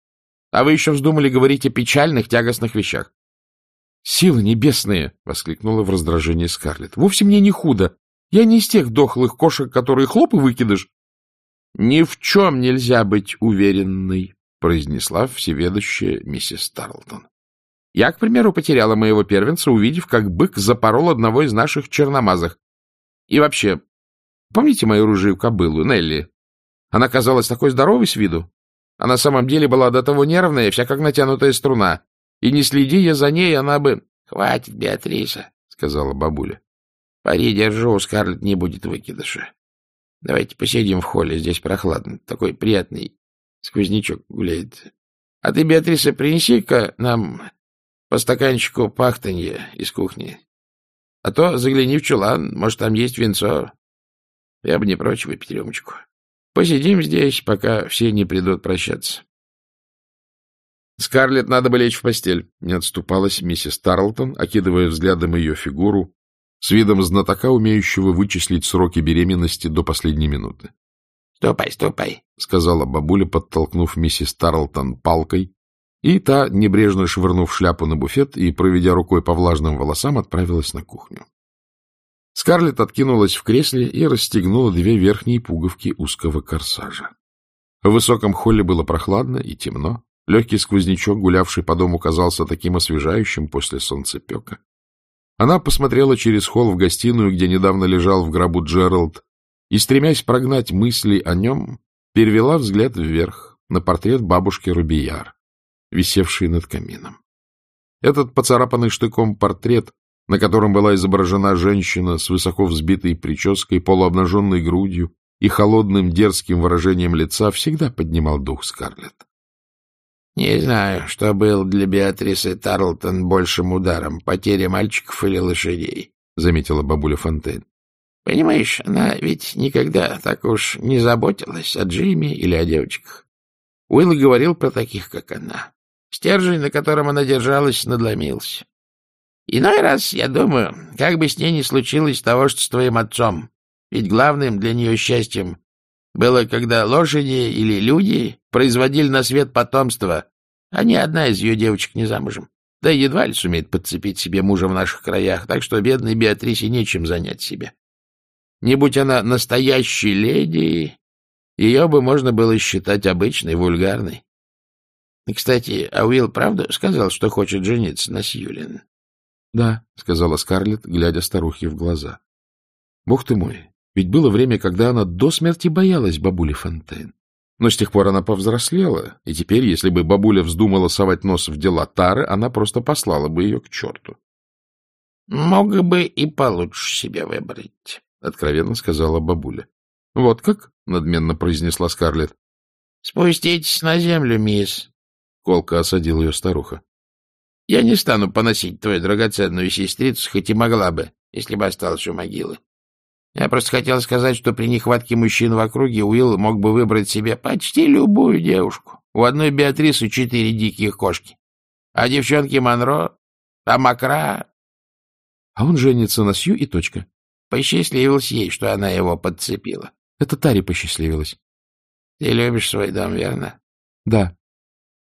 А вы еще вздумали говорить о печальных, тягостных вещах. — Силы небесные! — воскликнула в раздражении Скарлетт. — Вовсе мне не худо. Я не из тех дохлых кошек, которые хлоп и выкидыш. — Ни в чем нельзя быть уверенной, — произнесла всеведущая миссис Тарлтон. Я, к примеру, потеряла моего первенца, увидев, как бык запорол одного из наших черномазых. И вообще, помните мою ружью кобылу, Нелли? Она казалась такой здоровой с виду. А на самом деле была до того нервная, вся как натянутая струна. И не следи я за ней, она бы... — Хватит, Беатриса, — сказала бабуля. — Пари держу, у Скарлетт не будет выкидыша. Давайте посидим в холле, здесь прохладно. Такой приятный сквознячок гуляет. А ты, Беатриса, принеси-ка нам по стаканчику пахтанья из кухни. А то загляни в чулан, может, там есть венцо. Я бы не прочь выпить рюмочку. Посидим здесь, пока все не придут прощаться. Скарлетт надо бы лечь в постель, — не отступалась миссис Тарлтон, окидывая взглядом ее фигуру, с видом знатока, умеющего вычислить сроки беременности до последней минуты. — Ступай, ступай, — сказала бабуля, подтолкнув миссис Тарлтон палкой, и та, небрежно швырнув шляпу на буфет и, проведя рукой по влажным волосам, отправилась на кухню. Скарлетт откинулась в кресле и расстегнула две верхние пуговки узкого корсажа. В высоком холле было прохладно и темно. Легкий сквознячок, гулявший по дому, казался таким освежающим после солнцепека. Она посмотрела через холл в гостиную, где недавно лежал в гробу Джеральд, и, стремясь прогнать мысли о нем, перевела взгляд вверх на портрет бабушки Рубияр висевший над камином. Этот поцарапанный штыком портрет, на котором была изображена женщина с высоко взбитой прической, полуобнаженной грудью и холодным дерзким выражением лица, всегда поднимал дух Скарлетт. — Не знаю, что был для Беатрисы Тарлтон большим ударом, потеря мальчиков или лошадей, — заметила бабуля Фонтейн. — Понимаешь, она ведь никогда так уж не заботилась о Джимми или о девочках. Уилл говорил про таких, как она. Стержень, на котором она держалась, надломился. Иной раз я думаю, как бы с ней не случилось того, что с твоим отцом. Ведь главным для нее счастьем было, когда лошади или люди производили на свет потомство, а ни одна из ее девочек не замужем. Да едва ли сумеет подцепить себе мужа в наших краях, так что бедной Беатрисе нечем занять себе. Не будь она настоящей леди, ее бы можно было считать обычной, вульгарной. Кстати, а Уилл правда сказал, что хочет жениться на Сьюлин? — Да, — сказала Скарлетт, глядя старухе в глаза. — Бог ты мой, ведь было время, когда она до смерти боялась бабули Фонтейн. Но с тех пор она повзрослела, и теперь, если бы бабуля вздумала совать нос в дела Тары, она просто послала бы ее к черту. — Мог бы и получше себя выбрать, — откровенно сказала бабуля. — Вот как? — надменно произнесла Скарлетт. — Спуститесь на землю, мисс, Колко осадил ее старуха. — Я не стану поносить твою драгоценную сестрицу, хоть и могла бы, если бы осталась у могилы. Я просто хотел сказать, что при нехватке мужчин в округе Уилл мог бы выбрать себе почти любую девушку. У одной Беатрисы четыре дикие кошки, а девчонки Монро, а Макра... А он женится на Сью и точка. Посчастливилась ей, что она его подцепила. Это Таре посчастливилась. Ты любишь свой дом, верно? Да.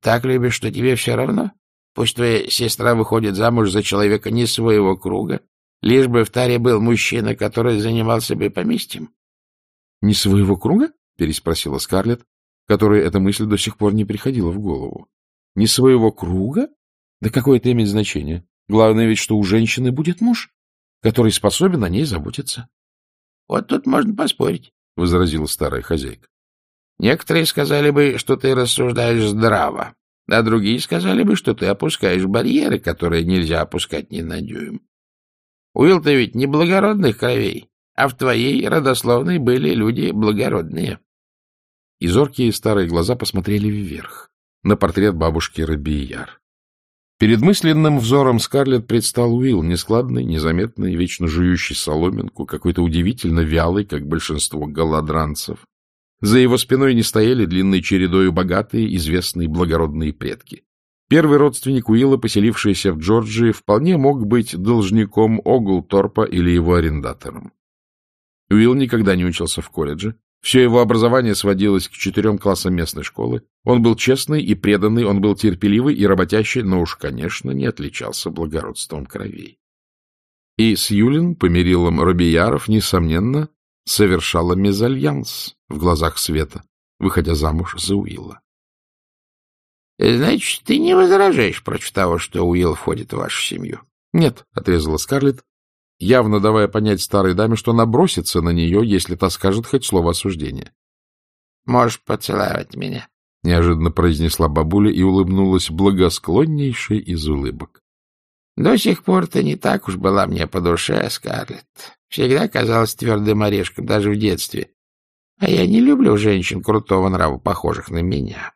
Так любишь, что тебе все равно? Пусть твоя сестра выходит замуж за человека не своего круга, лишь бы в таре был мужчина, который занимался бы поместьем. — Не своего круга? — переспросила Скарлетт, которой эта мысль до сих пор не приходила в голову. Не своего круга? Да какое это имеет значение? Главное ведь, что у женщины будет муж, который способен о ней заботиться. — Вот тут можно поспорить, — возразила старая хозяйка. — Некоторые сказали бы, что ты рассуждаешь здраво, а другие сказали бы, что ты опускаешь барьеры, которые нельзя опускать ни на дюйм. Уилл, ты ведь не благородных кровей, а в твоей родословной были люди благородные. И зоркие старые глаза посмотрели вверх, на портрет бабушки Рабияр. Перед мысленным взором Скарлетт предстал Уилл, нескладный, незаметный, вечно жующий соломинку, какой-то удивительно вялый, как большинство голодранцев. За его спиной не стояли длинной чередою богатые, известные, благородные предки. Первый родственник Уилла, поселившийся в Джорджии, вполне мог быть должником Оглторпа или его арендатором. Уилл никогда не учился в колледже, все его образование сводилось к четырем классам местной школы. Он был честный и преданный, он был терпеливый и работящий, но уж, конечно, не отличался благородством кровей. И с Юлин, по мерилам Робияров, несомненно, совершала мезальянс в глазах света, выходя замуж за Уилла. — Значит, ты не возражаешь против того, что Уилл входит в вашу семью? — Нет, — отрезала Скарлетт, явно давая понять старой даме, что набросится на нее, если та скажет хоть слово осуждения. — Можешь поцеловать меня, — неожиданно произнесла бабуля и улыбнулась благосклоннейшей из улыбок. — До сих пор ты не так уж была мне по душе, Скарлетт. Всегда казалась твердым орешком, даже в детстве. А я не люблю женщин крутого нрава, похожих на меня.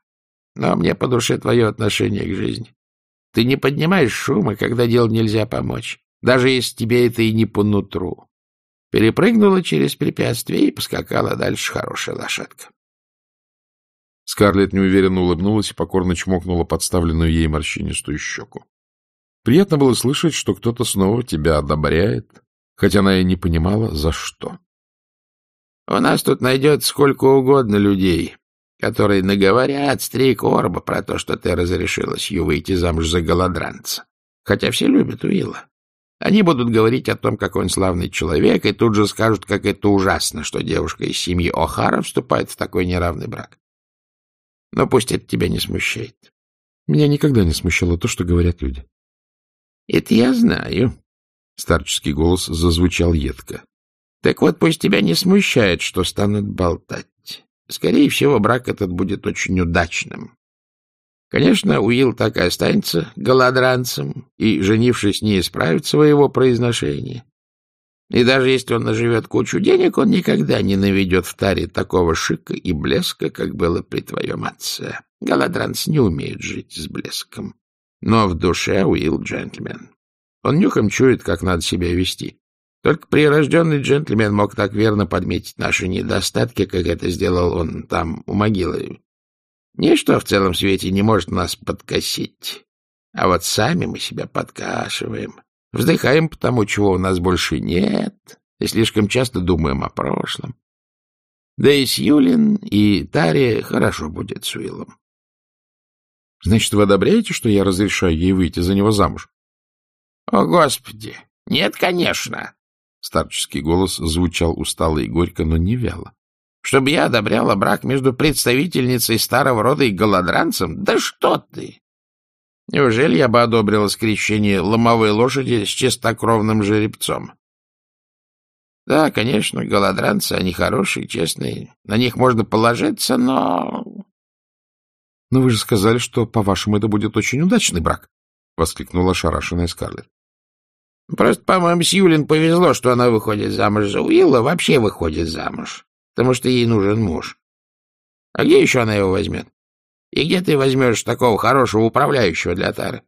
Но мне по душе твое отношение к жизни. Ты не поднимаешь шума, когда делу нельзя помочь даже если тебе это и не по нутру. Перепрыгнула через препятствие и поскакала дальше хорошая лошадка. Скарлетт неуверенно улыбнулась и покорно чмокнула подставленную ей морщинистую щеку. Приятно было слышать, что кто-то снова тебя одобряет, хотя она и не понимала, за что. — У нас тут найдется сколько угодно людей, которые наговорят с три про то, что ты разрешила Сью выйти замуж за голодранца. Хотя все любят Уилла. Они будут говорить о том, какой он славный человек, и тут же скажут, как это ужасно, что девушка из семьи О'Хара вступает в такой неравный брак. Но пусть это тебя не смущает. Меня никогда не смущало то, что говорят люди. — Это я знаю. Старческий голос зазвучал едко. — Так вот, пусть тебя не смущает, что станут болтать. Скорее всего, брак этот будет очень удачным. Конечно, Уилл так и останется голодранцем и, женившись, не исправит своего произношения. И даже если он наживет кучу денег, он никогда не наведет в таре такого шика и блеска, как было при твоем отце. Голодранцы не умеют жить с блеском. Но в душе Уилл джентльмен. Он нюхом чует, как надо себя вести. Только прирожденный джентльмен мог так верно подметить наши недостатки, как это сделал он там, у могилы. Ничто в целом свете не может нас подкосить. А вот сами мы себя подкашиваем. Вздыхаем потому, чего у нас больше нет, и слишком часто думаем о прошлом. Да и с Юлин, и Таре хорошо будет с Уиллом. — Значит, вы одобряете, что я разрешаю ей выйти за него замуж? — О, Господи! Нет, конечно! Старческий голос звучал устало и горько, но не вяло чтобы я одобряла брак между представительницей старого рода и голодранцем? Да что ты! Неужели я бы одобрила скрещение ломовой лошади с чистокровным жеребцом? Да, конечно, голодранцы, они хорошие, честные, на них можно положиться, но... — Но вы же сказали, что, по-вашему, это будет очень удачный брак, — воскликнула ошарашенная Скарлетт. — Просто, по-моему, Сьюлин повезло, что она выходит замуж за Уилла, вообще выходит замуж потому что ей нужен муж. А где еще она его возьмет? И где ты возьмешь такого хорошего управляющего для Тары?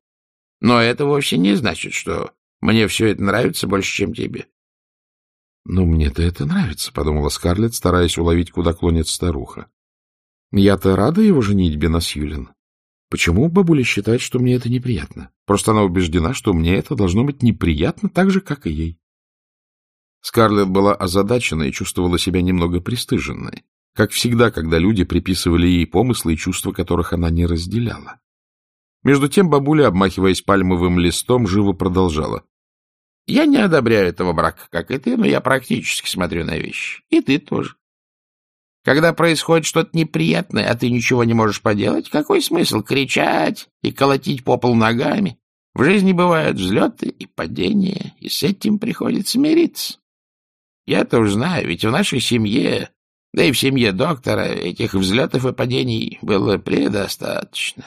Но это вовсе не значит, что мне все это нравится больше, чем тебе. — Ну, мне-то это нравится, — подумала Скарлетт, стараясь уловить, куда клонит старуха. — Я-то рада его женитьбе на Сьюлин. Почему бабуля считает, что мне это неприятно? Просто она убеждена, что мне это должно быть неприятно так же, как и ей. Скарлетт была озадачена и чувствовала себя немного пристыженной, как всегда, когда люди приписывали ей помыслы и чувства, которых она не разделяла. Между тем бабуля, обмахиваясь пальмовым листом, живо продолжала. — Я не одобряю этого брака, как и ты, но я практически смотрю на вещи. И ты тоже. Когда происходит что-то неприятное, а ты ничего не можешь поделать, какой смысл кричать и колотить по полу ногами? В жизни бывают взлеты и падения, и с этим приходится мириться. Я-то уж знаю, ведь в нашей семье, да и в семье доктора, этих взлетов и падений было предостаточно.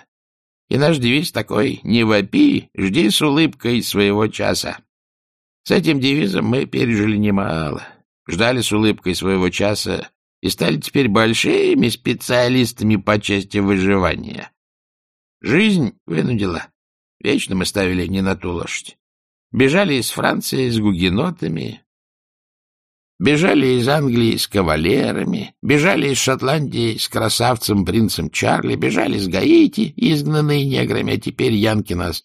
И наш девиз такой «Не вопи, жди с улыбкой своего часа». С этим девизом мы пережили немало, ждали с улыбкой своего часа и стали теперь большими специалистами по части выживания. Жизнь вынудила. Вечно мы ставили не на ту лошадь. Бежали из Франции с гугенотами, бежали из Англии с кавалерами, бежали из Шотландии с красавцем принцем Чарли, бежали с Гаити, изгнанные неграми, а теперь янки нас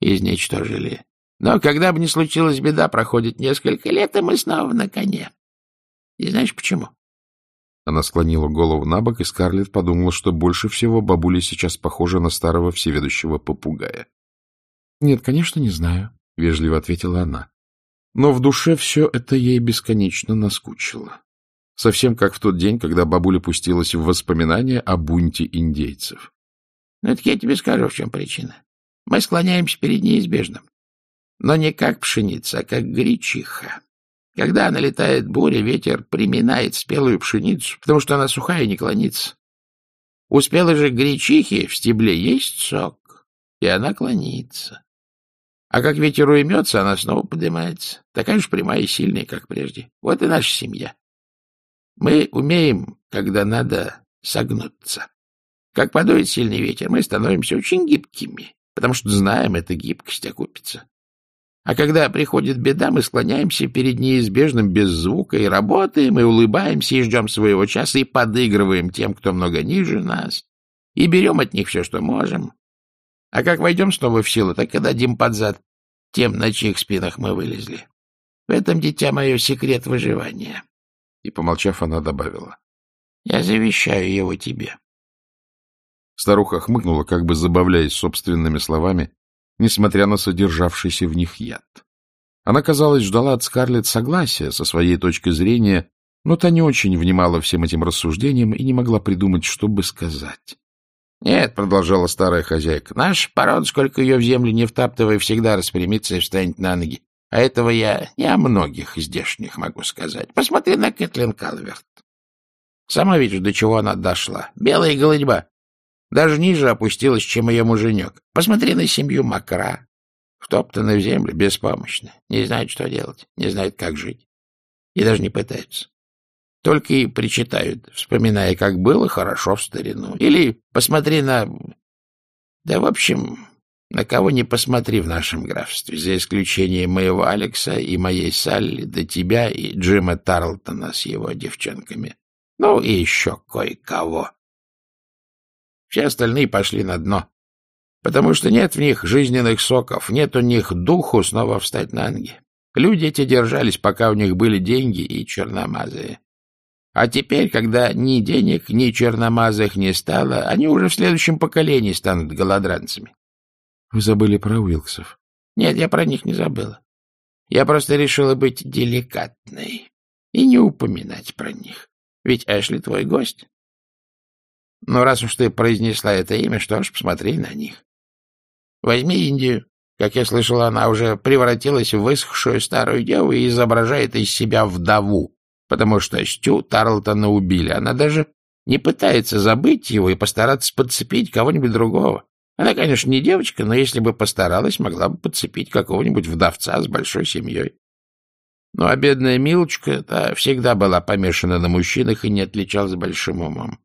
изничтожили. Но когда бы ни случилась беда, проходит несколько лет, и мы снова на коне. И знаешь почему? Она склонила голову на бок, и Скарлетт подумала, что больше всего бабуля сейчас похожа на старого всеведущего попугая. — Нет, конечно, не знаю, — вежливо ответила она. Но в душе все это ей бесконечно наскучило. Совсем как в тот день, когда бабуля пустилась в воспоминания о бунте индейцев. — Ну, так я тебе скажу, в чем причина. Мы склоняемся перед неизбежным. Но не как пшеница, а как гречиха. Когда налетает буря, ветер приминает спелую пшеницу, потому что она сухая и не клонится. У спелой же гречихи в стебле есть сок, и она клонится. А как ветер уймется, она снова поднимается, такая же прямая и сильная, как прежде. Вот и наша семья. Мы умеем, когда надо, согнуться. Как подует сильный ветер, мы становимся очень гибкими, потому что знаем, эта гибкость окупится. А когда приходит беда, мы склоняемся перед неизбежным без звука и работаем, и улыбаемся, и ждем своего часа, и подыгрываем тем, кто много ниже нас, и берем от них все, что можем. А как войдем снова в силу, так и дадим под зад тем, на чьих спинах мы вылезли. В этом, дитя мое, секрет выживания. И, помолчав, она добавила. — Я завещаю его тебе. Старуха хмыкнула, как бы забавляясь собственными словами, несмотря на содержавшийся в них яд. Она, казалось, ждала от Скарлетт согласия со своей точки зрения, но та не очень внимала всем этим рассуждениям и не могла придумать, что бы сказать. — Нет, — продолжала старая хозяйка, — наш пород, сколько ее в землю не втаптывай, всегда распрямится и встанет на ноги. А этого я не о многих здешних могу сказать. Посмотри на Кэтлин Калверт. Сама видишь, до чего она дошла. Белая голодьба. Даже ниже опустилась, чем ее муженек. Посмотри на семью Макра. Втоптаны в землю, беспомощны. Не знают, что делать, не знают, как жить. И даже не пытаются. Только и причитают, вспоминая, как было хорошо в старину. Или посмотри на... Да, в общем, на кого не посмотри в нашем графстве, за исключением моего Алекса и моей Салли, до тебя и Джима Тарлтона с его девчонками. Ну и еще кое-кого. Все остальные пошли на дно, потому что нет в них жизненных соков, нет у них духу снова встать на ноги. Люди эти держались, пока у них были деньги и черномазые. А теперь, когда ни денег, ни черномазых не стало, они уже в следующем поколении станут голодранцами. — Вы забыли про Уилксов? — Нет, я про них не забыла. Я просто решила быть деликатной и не упоминать про них. Ведь Эшли твой гость. Но раз уж ты произнесла это имя, что ж, посмотри на них. Возьми Индию. Как я слышал, она уже превратилась в высохшую старую деву и изображает из себя вдову, потому что Стю Тарлтона убили. Она даже не пытается забыть его и постараться подцепить кого-нибудь другого. Она, конечно, не девочка, но если бы постаралась, могла бы подцепить какого-нибудь вдовца с большой семьей. Ну, а бедная Милочка-то всегда была помешана на мужчинах и не отличалась большим умом.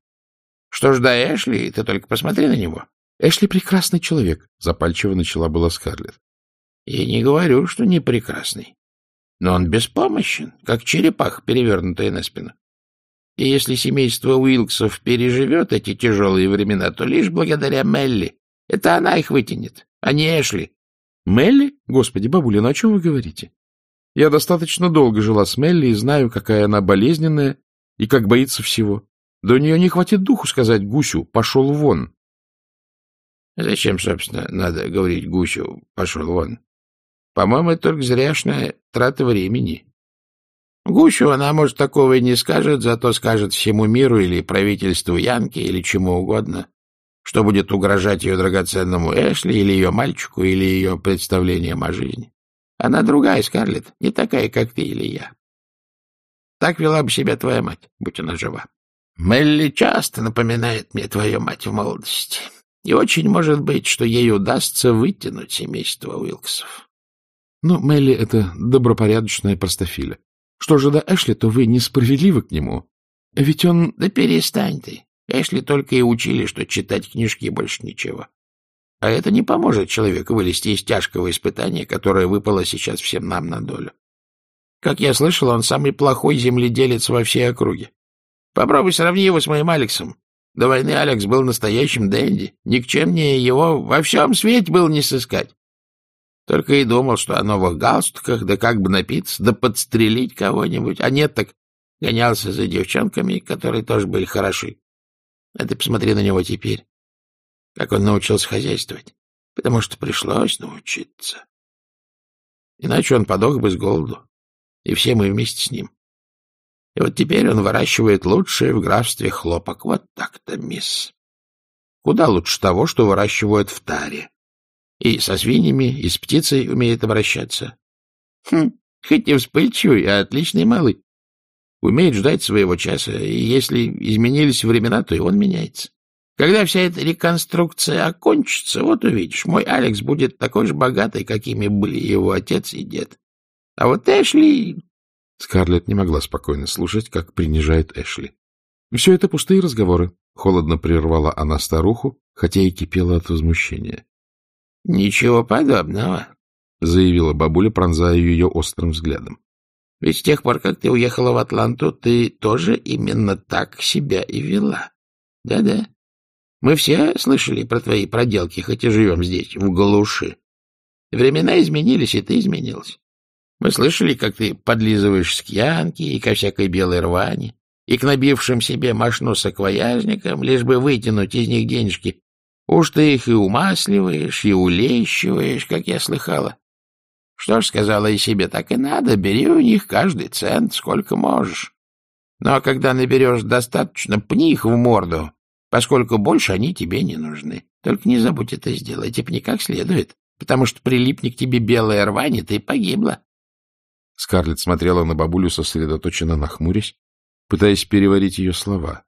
Что ж до Эшли, ты только посмотри на него. Эшли прекрасный человек, — запальчиво начала была Скарлетт. Я не говорю, что не прекрасный. Но он беспомощен, как черепах, перевернутая на спину. И если семейство Уилксов переживет эти тяжелые времена, то лишь благодаря Мелли. Это она их вытянет, а не Эшли. Мелли? Господи, бабуля, ну о чем вы говорите? Я достаточно долго жила с Мелли и знаю, какая она болезненная и как боится всего. Да у нее не хватит духу сказать гусю «пошел вон». Зачем, собственно, надо говорить гусю «пошел вон»? По-моему, это только зряшная трата времени. Гущу она, может, такого и не скажет, зато скажет всему миру или правительству Янки, или чему угодно, что будет угрожать ее драгоценному Эшли, или ее мальчику, или ее представлениям о жизни. Она другая, Скарлетт, не такая, как ты или я. Так вела бы себя твоя мать, будь она жива. Мелли часто напоминает мне твою мать в молодости, и очень может быть, что ей удастся вытянуть семейство Уилксов. Ну, Мелли — это добропорядочная простофиля. Что же до Эшли, то вы несправедливы к нему. Ведь он... Да перестань ты. Эшли только и учили, что читать книжки и больше ничего. А это не поможет человеку вылезти из тяжкого испытания, которое выпало сейчас всем нам на долю. Как я слышал, он самый плохой земледелец во всей округе. Попробуй сравни его с моим Алексом. До войны Алекс был настоящим Дэнди. Никчемнее его во всем свете был не сыскать. Только и думал, что о новых галстуках, да как бы напиться, да подстрелить кого-нибудь. А нет, так гонялся за девчонками, которые тоже были хороши. А ты посмотри на него теперь, как он научился хозяйствовать, потому что пришлось научиться. Иначе он подох бы с голоду, и все мы вместе с ним. И вот теперь он выращивает лучшее в графстве хлопок. Вот так-то, мисс. Куда лучше того, что выращивают в таре. И со свиньями, и с птицей умеет обращаться. Хм, хоть и вспыльчивый, а отличный малый. Умеет ждать своего часа, и если изменились времена, то и он меняется. Когда вся эта реконструкция окончится, вот увидишь, мой Алекс будет такой же богатый, какими были его отец и дед. А вот Эшли Скарлетт не могла спокойно слушать, как принижает Эшли. — Все это пустые разговоры, — холодно прервала она старуху, хотя и кипела от возмущения. — Ничего подобного, — заявила бабуля, пронзая ее острым взглядом. — Ведь с тех пор, как ты уехала в Атланту, ты тоже именно так себя и вела. Да-да. Мы все слышали про твои проделки, хоть и живем здесь, в глуши. Времена изменились, и ты изменилась. Мы слышали, как ты подлизываешь скьянки и ко всякой белой рвани, и к набившим себе мошну саквояжникам, лишь бы вытянуть из них денежки. Уж ты их и умасливаешь, и улещиваешь, как я слыхала. Что ж, сказала и себе, так и надо, бери у них каждый цент, сколько можешь. Но когда наберешь достаточно, пни их в морду, поскольку больше они тебе не нужны. Только не забудь это сделать, и пни как следует, потому что прилипни к тебе белая рвань, и ты погибла. Скарлетт смотрела на бабулю, сосредоточенно нахмурясь, пытаясь переварить ее слова.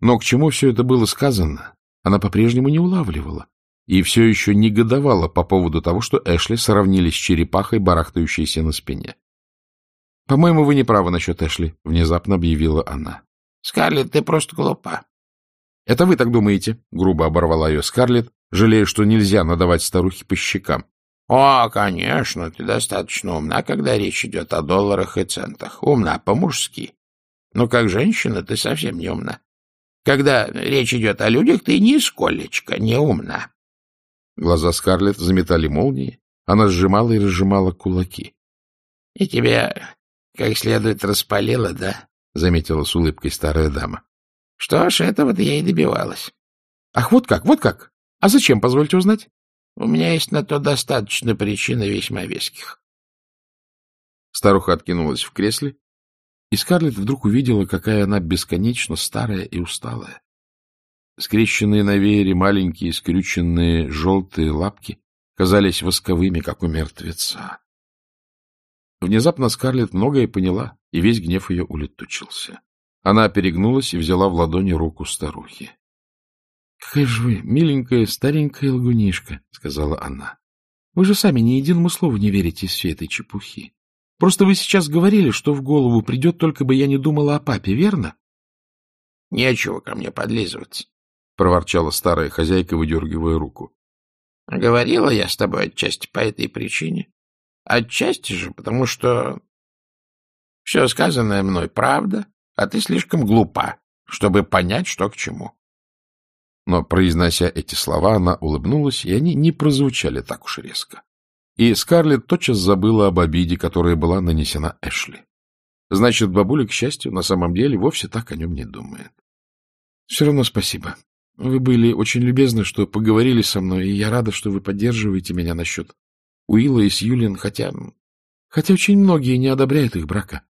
Но к чему все это было сказано, она по-прежнему не улавливала и все еще негодовала по поводу того, что Эшли сравнили с черепахой, барахтающейся на спине. — По-моему, вы не правы насчет Эшли, — внезапно объявила она. — Скарлетт, ты просто глупа. — Это вы так думаете, — грубо оборвала ее Скарлетт, жалея, что нельзя надавать старухе по щекам. О, конечно, ты достаточно умна, когда речь идет о долларах и центах. Умна по-мужски. Но как женщина ты совсем не умна. Когда речь идет о людях, ты нисколечко не умна. Глаза Скарлетт заметали молнии. Она сжимала и разжимала кулаки. — И тебя как следует распалило, да? — заметила с улыбкой старая дама. — Что ж, этого-то я и добивалась. — Ах, вот как, вот как! А зачем, позвольте узнать? У меня есть на то достаточно причин весьма веских. Старуха откинулась в кресле, и Скарлетт вдруг увидела, какая она бесконечно старая и усталая. Скрещенные на веере маленькие скрюченные желтые лапки казались восковыми, как у мертвеца. Внезапно Скарлетт многое поняла, и весь гнев ее улетучился. Она перегнулась и взяла в ладони руку старухи. — Какая же вы миленькая старенькая лгунишка, — сказала она. — Вы же сами ни единому слову не верите из всей этой чепухи. Просто вы сейчас говорили, что в голову придет, только бы я не думала о папе, верно? — Нечего ко мне подлизываться, — проворчала старая хозяйка, выдергивая руку. — Говорила я с тобой отчасти по этой причине. Отчасти же, потому что все сказанное мной правда, а ты слишком глупа, чтобы понять, что к чему. Но, произнося эти слова, она улыбнулась, и они не прозвучали так уж резко. И Скарлетт тотчас забыла об обиде, которая была нанесена Эшли. Значит, бабуля, к счастью, на самом деле вовсе так о нем не думает. — Все равно спасибо. Вы были очень любезны, что поговорили со мной, и я рада, что вы поддерживаете меня насчет Уилла и Сьюлин, хотя... хотя очень многие не одобряют их брака.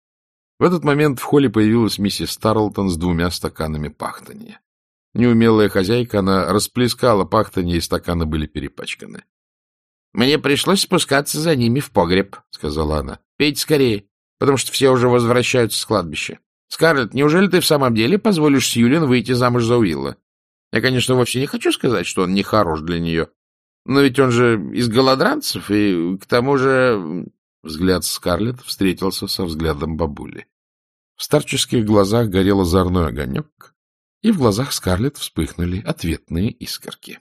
В этот момент в холле появилась миссис Тарлтон с двумя стаканами пахтанья. Неумелая хозяйка, она расплескала пахтанье, и стаканы были перепачканы. — Мне пришлось спускаться за ними в погреб, — сказала она. — Пейте скорее, потому что все уже возвращаются с кладбища. Скарлетт, неужели ты в самом деле позволишь Сьюлин выйти замуж за Уилла? Я, конечно, вовсе не хочу сказать, что он не хорош для нее, но ведь он же из голодранцев, и к тому же... Взгляд Скарлетт встретился со взглядом бабули. В старческих глазах горел озорной огонек, и в глазах Скарлетт вспыхнули ответные искорки.